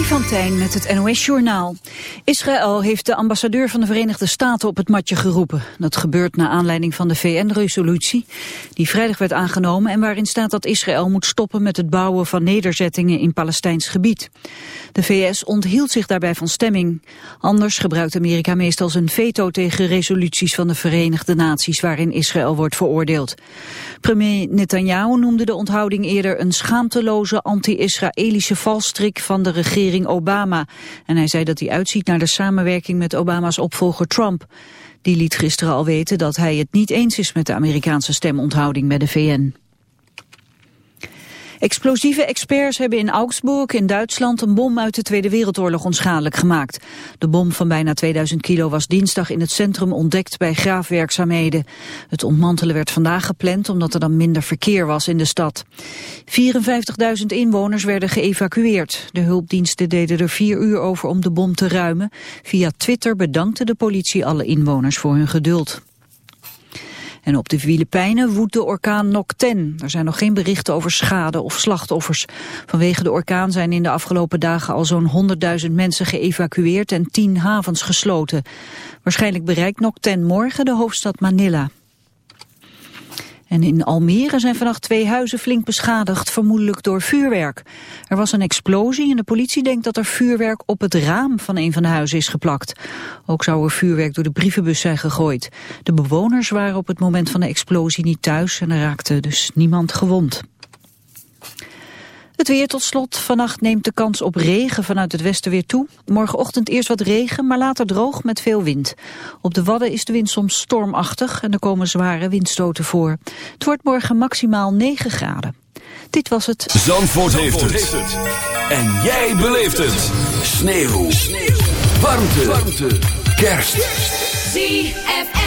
Freddy van Tijn met het NOS-journaal. Israël heeft de ambassadeur van de Verenigde Staten op het matje geroepen. Dat gebeurt na aanleiding van de VN-resolutie die vrijdag werd aangenomen... en waarin staat dat Israël moet stoppen met het bouwen van nederzettingen in Palestijns gebied. De VS onthield zich daarbij van stemming. Anders gebruikt Amerika meestal zijn veto tegen resoluties van de Verenigde Naties... waarin Israël wordt veroordeeld. Premier Netanyahu noemde de onthouding eerder een schaamteloze anti-Israëlische valstrik van de regering Obama. En hij zei dat hij uitziet naar de samenwerking met Obama's opvolger Trump. Die liet gisteren al weten dat hij het niet eens is met de Amerikaanse stemonthouding bij de VN. Explosieve experts hebben in Augsburg in Duitsland een bom uit de Tweede Wereldoorlog onschadelijk gemaakt. De bom van bijna 2000 kilo was dinsdag in het centrum ontdekt bij graafwerkzaamheden. Het ontmantelen werd vandaag gepland omdat er dan minder verkeer was in de stad. 54.000 inwoners werden geëvacueerd. De hulpdiensten deden er vier uur over om de bom te ruimen. Via Twitter bedankte de politie alle inwoners voor hun geduld. En op de Filipijnen woedt de orkaan Nocten. Er zijn nog geen berichten over schade of slachtoffers. Vanwege de orkaan zijn in de afgelopen dagen al zo'n 100.000 mensen geëvacueerd en 10 havens gesloten. Waarschijnlijk bereikt Nocten morgen de hoofdstad Manila. En in Almere zijn vannacht twee huizen flink beschadigd, vermoedelijk door vuurwerk. Er was een explosie en de politie denkt dat er vuurwerk op het raam van een van de huizen is geplakt. Ook zou er vuurwerk door de brievenbus zijn gegooid. De bewoners waren op het moment van de explosie niet thuis en er raakte dus niemand gewond. Het weer tot slot. Vannacht neemt de kans op regen vanuit het westen weer toe. Morgenochtend eerst wat regen, maar later droog met veel wind. Op de Wadden is de wind soms stormachtig en er komen zware windstoten voor. Het wordt morgen maximaal 9 graden. Dit was het. Zandvoort, heeft, het. En jij beleeft het. Sneeuw. Sneeuw. Warmte. Warmte. Kerst. ZFM.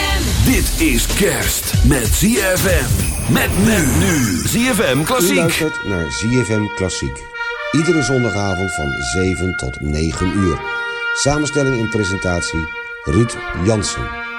Dit is kerst met ZFM. Met men nu. ZFM Klassiek. U naar ZFM Klassiek. Iedere zondagavond van 7 tot 9 uur. Samenstelling en presentatie Ruud Jansen.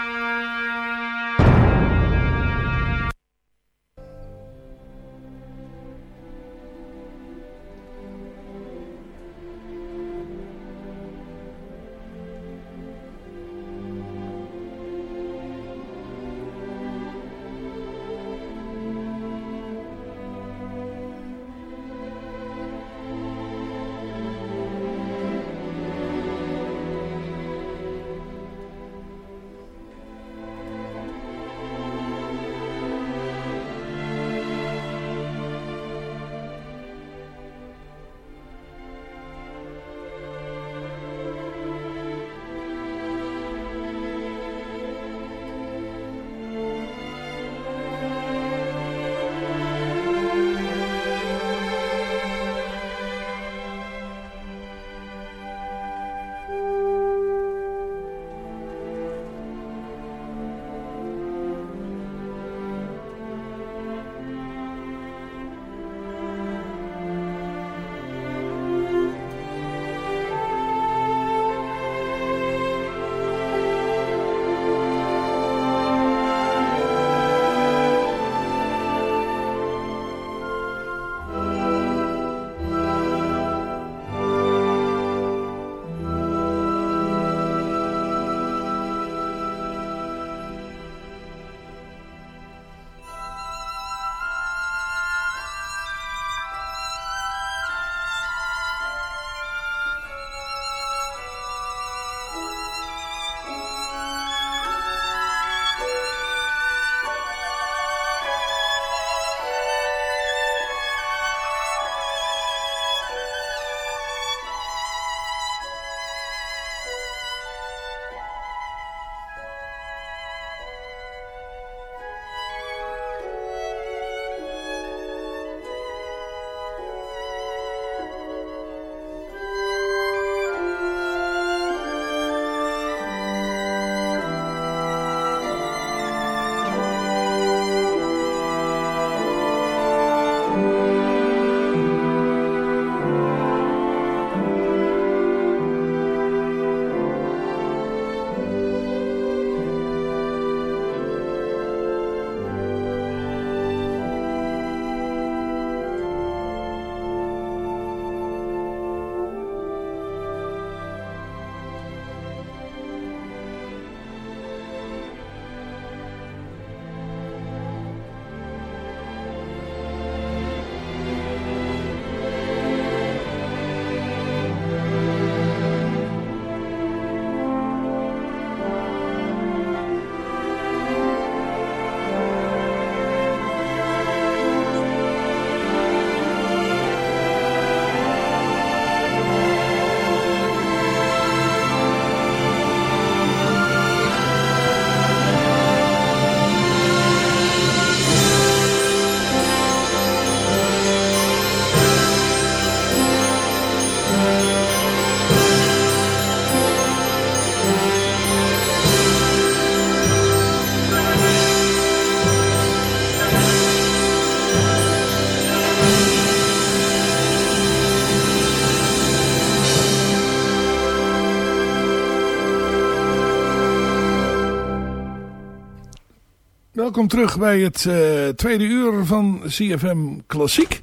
Welkom terug bij het uh, tweede uur van CFM Klassiek.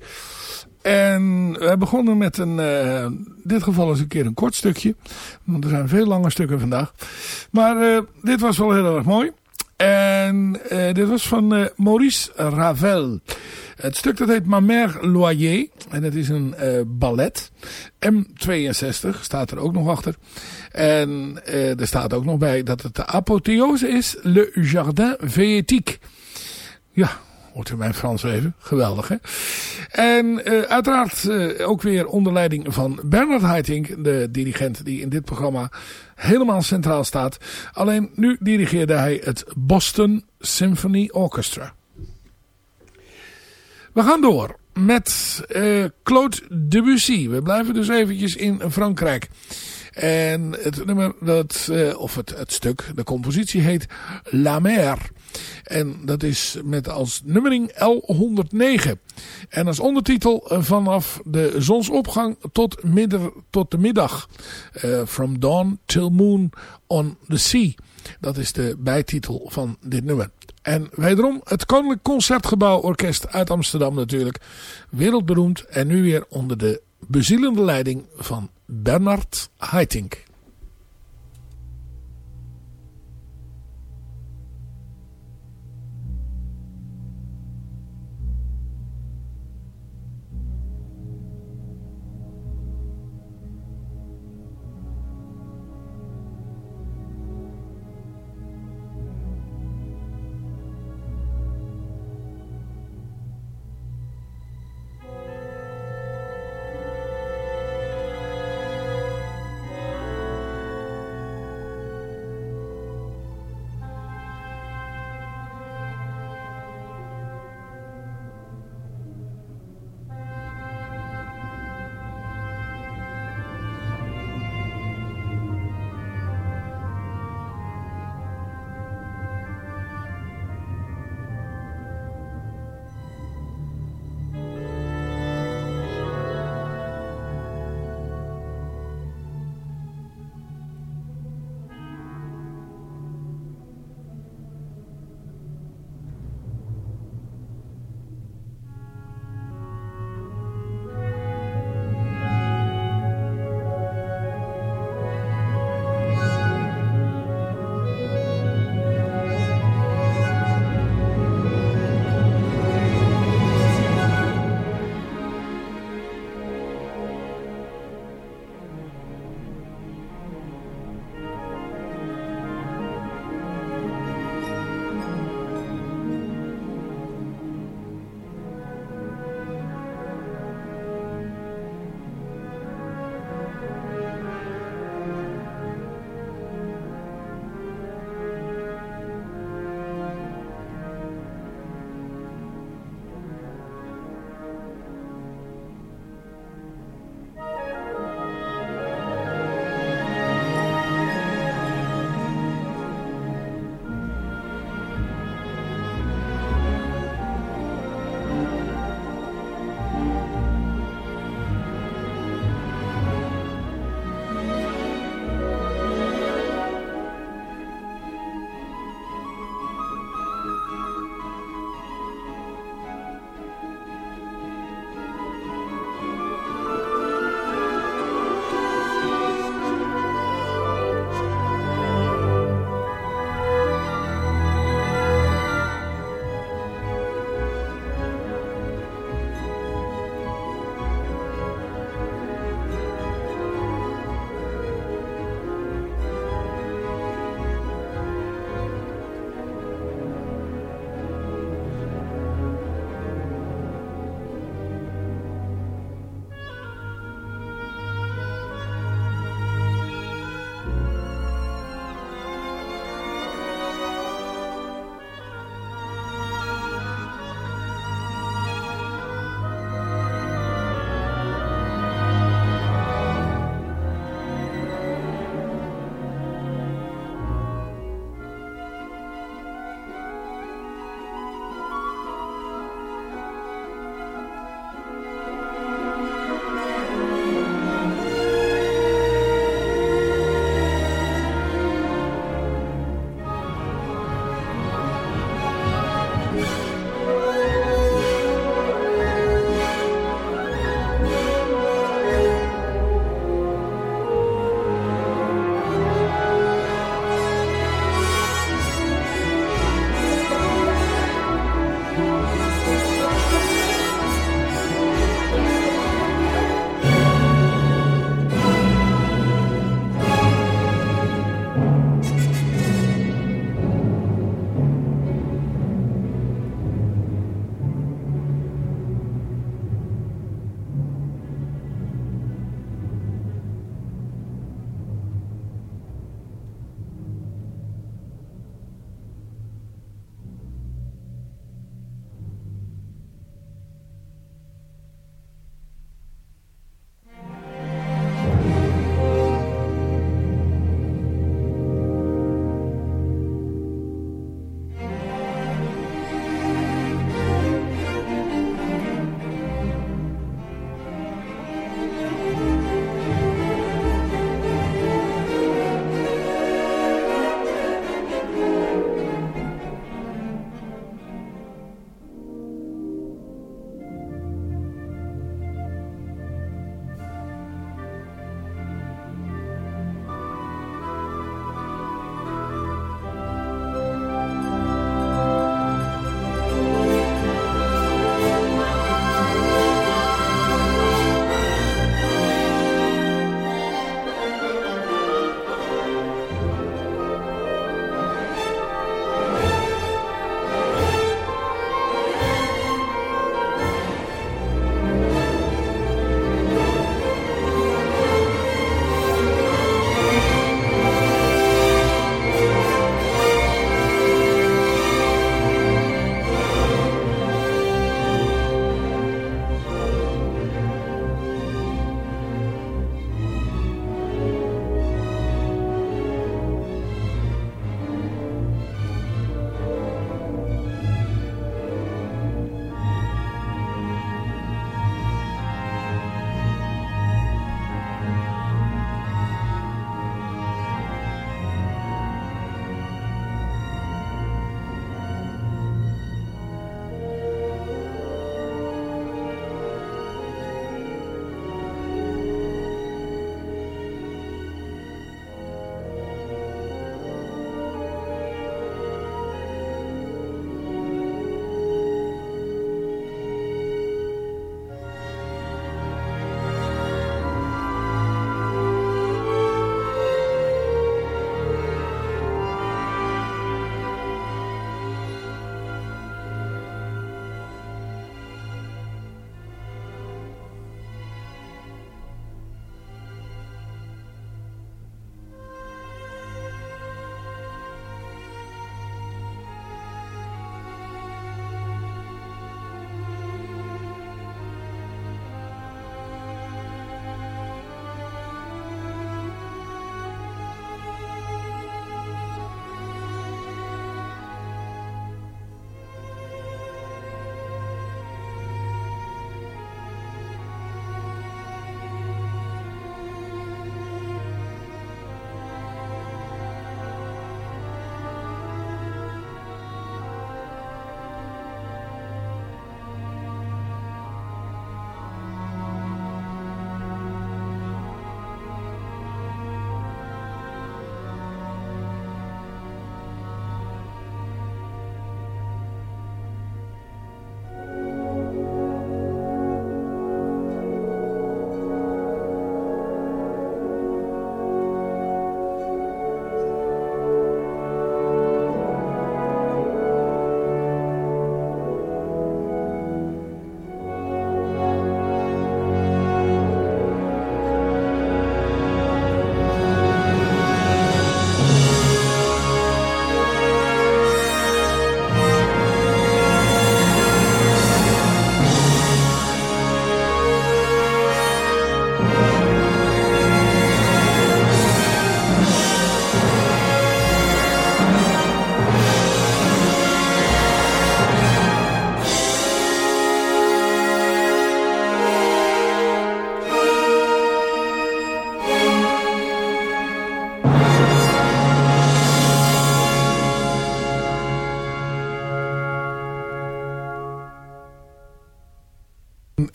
En we begonnen met een, in dit geval eens een keer een kort stukje. Want er zijn veel lange stukken vandaag. Maar uh, dit was wel heel erg mooi. En dit was van Maurice Ravel. Het stuk dat heet Ma Mère Loyer. En het is een ballet. M62 staat er ook nog achter. En er staat ook nog bij dat het de apotheose is. Le Jardin Véétique. Ja, Hoort u mijn Frans even? Geweldig, hè? En uh, uiteraard ook weer onder leiding van Bernard Haitink, de dirigent die in dit programma helemaal centraal staat. Alleen nu dirigeerde hij het Boston Symphony Orchestra. We gaan door met uh, Claude Debussy. We blijven dus eventjes in Frankrijk. En het nummer, dat, of het, het stuk, de compositie heet La Mer. En dat is met als nummering L109. En als ondertitel eh, vanaf de zonsopgang tot, midden, tot de middag. From dawn till moon on the sea. Dat is de bijtitel van dit nummer. En wederom het Koninklijk Concertgebouw Orkest uit Amsterdam natuurlijk. Wereldberoemd en nu weer onder de bezielende leiding van Bernard Haitink.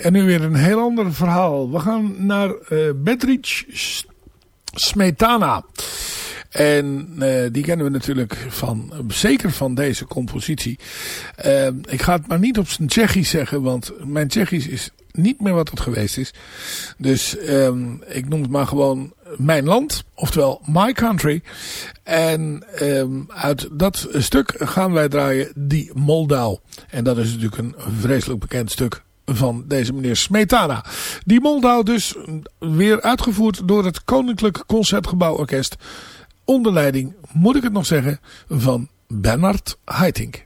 En nu weer een heel ander verhaal. We gaan naar uh, Bedrich Smetana. En uh, die kennen we natuurlijk van, zeker van deze compositie. Uh, ik ga het maar niet op zijn Tsjechisch zeggen, want mijn Tsjechisch is niet meer wat het geweest is. Dus um, ik noem het maar gewoon mijn land, oftewel My Country. En um, uit dat stuk gaan wij draaien Die Moldau. En dat is natuurlijk een vreselijk bekend stuk van deze meneer Smetana. Die Moldau dus weer uitgevoerd door het Koninklijk Concertgebouworkest. Onder leiding, moet ik het nog zeggen, van Bernard Haitink.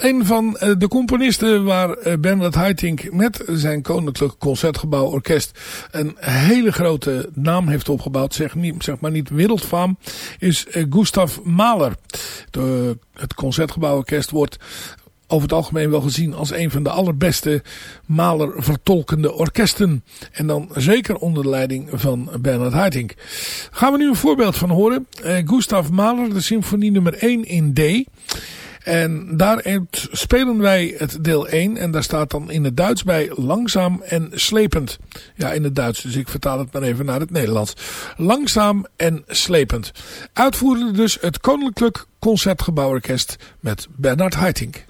Een van eh, de componisten waar eh, Bernard Haitink met zijn Koninklijk Concertgebouworkest een hele grote naam heeft opgebouwd, zeg, niet, zeg maar niet wereldfaam, is eh, Gustav Mahler. Het Concertgebouworkest wordt over het algemeen wel gezien als een van de allerbeste Mahler vertolkende orkesten. En dan zeker onder de leiding van Bernard Haitink. Gaan we nu een voorbeeld van horen. Gustav Mahler, de symfonie nummer 1 in D. En daar spelen wij het deel 1. En daar staat dan in het Duits bij langzaam en slepend. Ja, in het Duits. Dus ik vertaal het maar even naar het Nederlands. Langzaam en slepend. Uitvoerde dus het Koninklijk Concertgebouworkest met Bernard Haitink.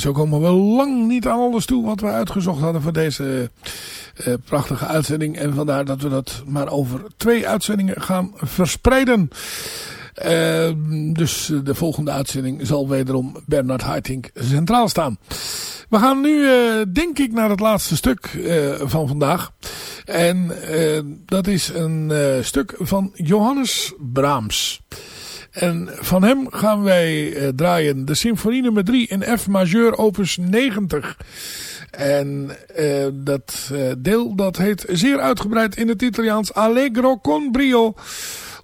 Zo komen we lang niet aan alles toe wat we uitgezocht hadden voor deze uh, prachtige uitzending. En vandaar dat we dat maar over twee uitzendingen gaan verspreiden. Uh, dus de volgende uitzending zal wederom Bernard Haitink centraal staan. We gaan nu, uh, denk ik, naar het laatste stuk van vandaag. En dat is een stuk van Johannes Brahms. En van hem gaan wij draaien de symfonie nummer 3 in F majeur opus 90. En uh, dat uh, deel dat heet zeer uitgebreid in het Italiaans Allegro con brio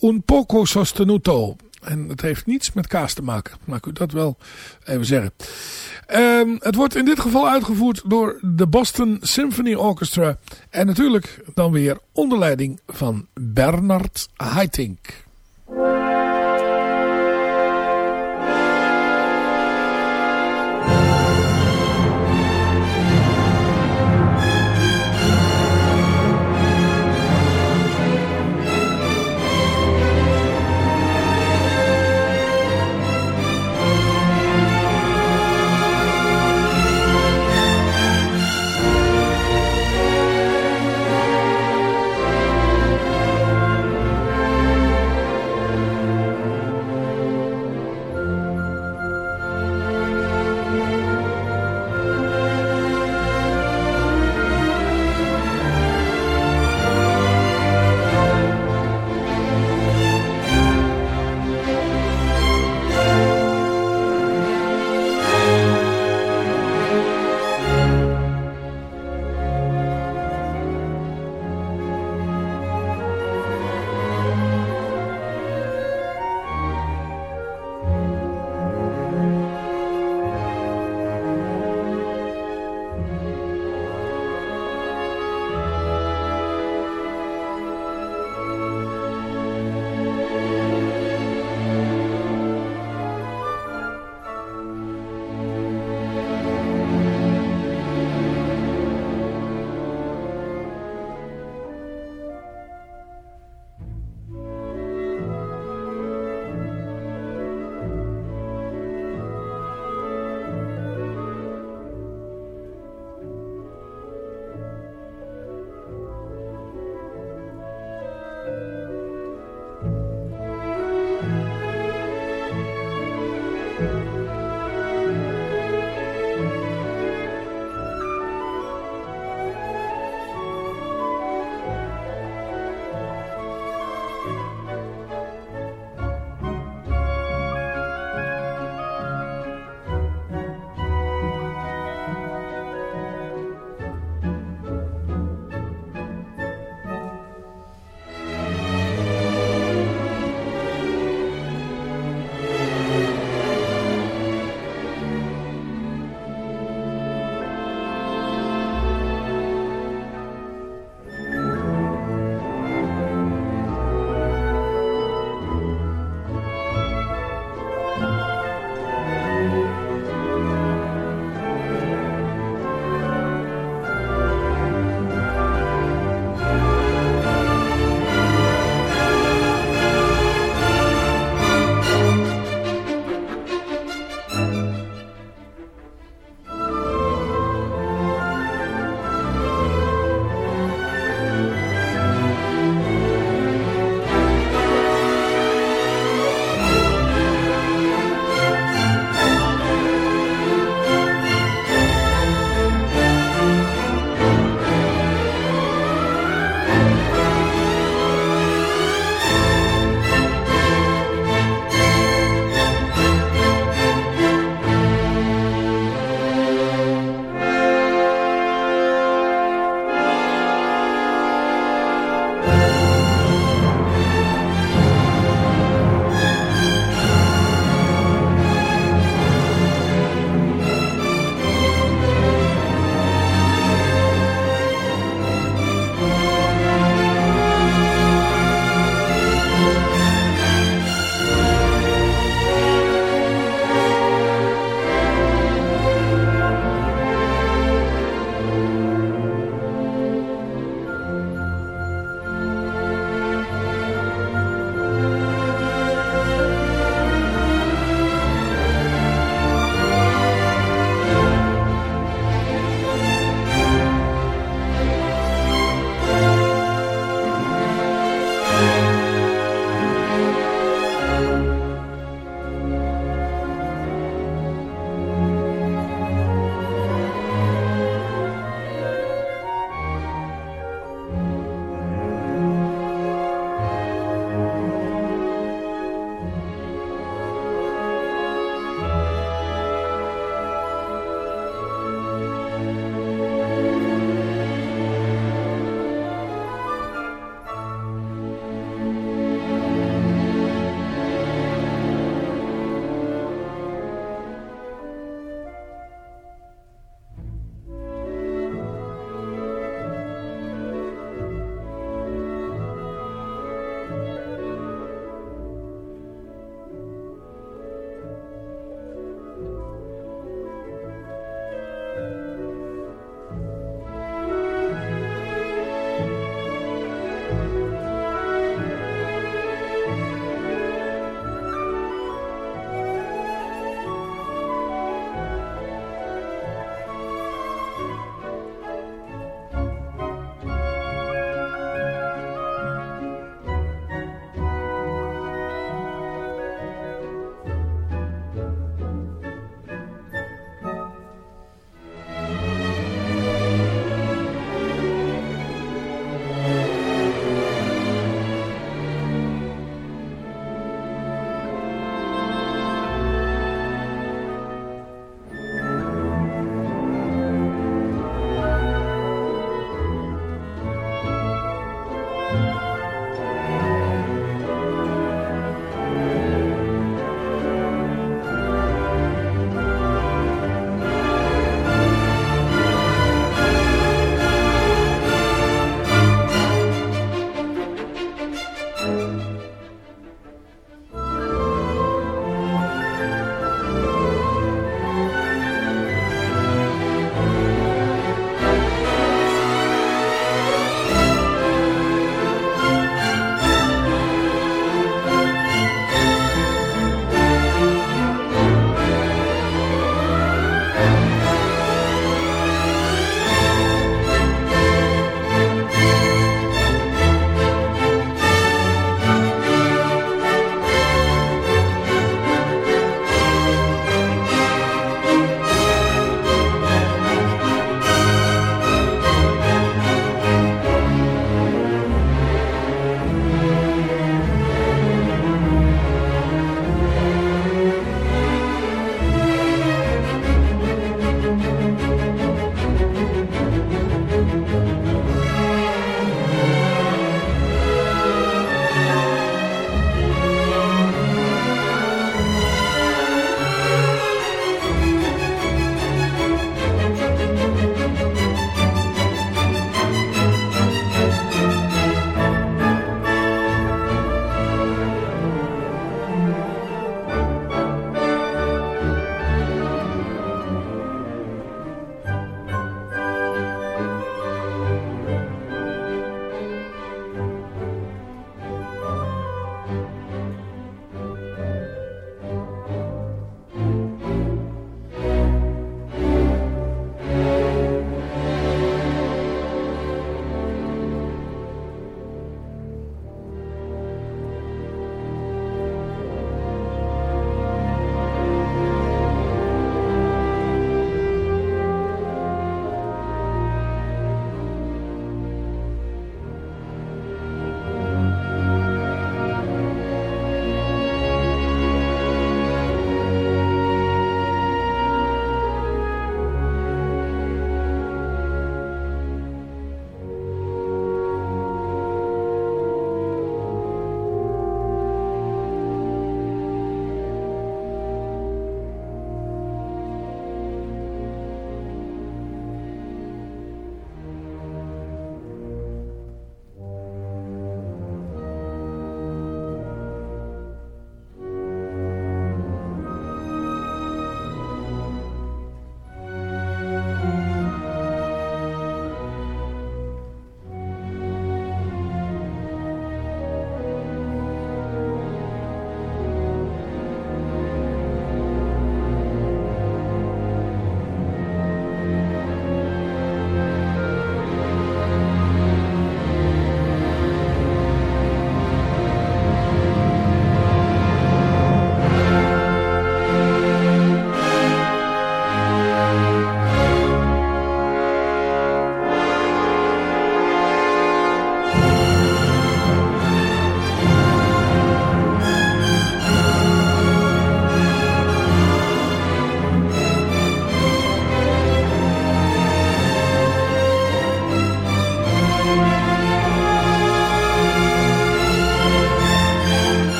un poco sostenuto. En het heeft niets met kaas te maken. Maar ik u dat wel even zeggen. Um, het wordt in dit geval uitgevoerd door de Boston Symphony Orchestra. En natuurlijk dan weer onder leiding van Bernard Haitink.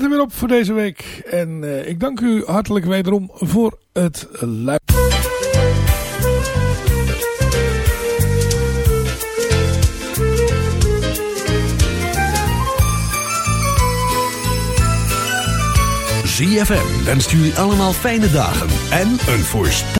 Zit er weer op voor deze week. En uh, ik dank u hartelijk wederom voor het luisteren. ZFM wenst jullie allemaal fijne dagen en een voorspoedig.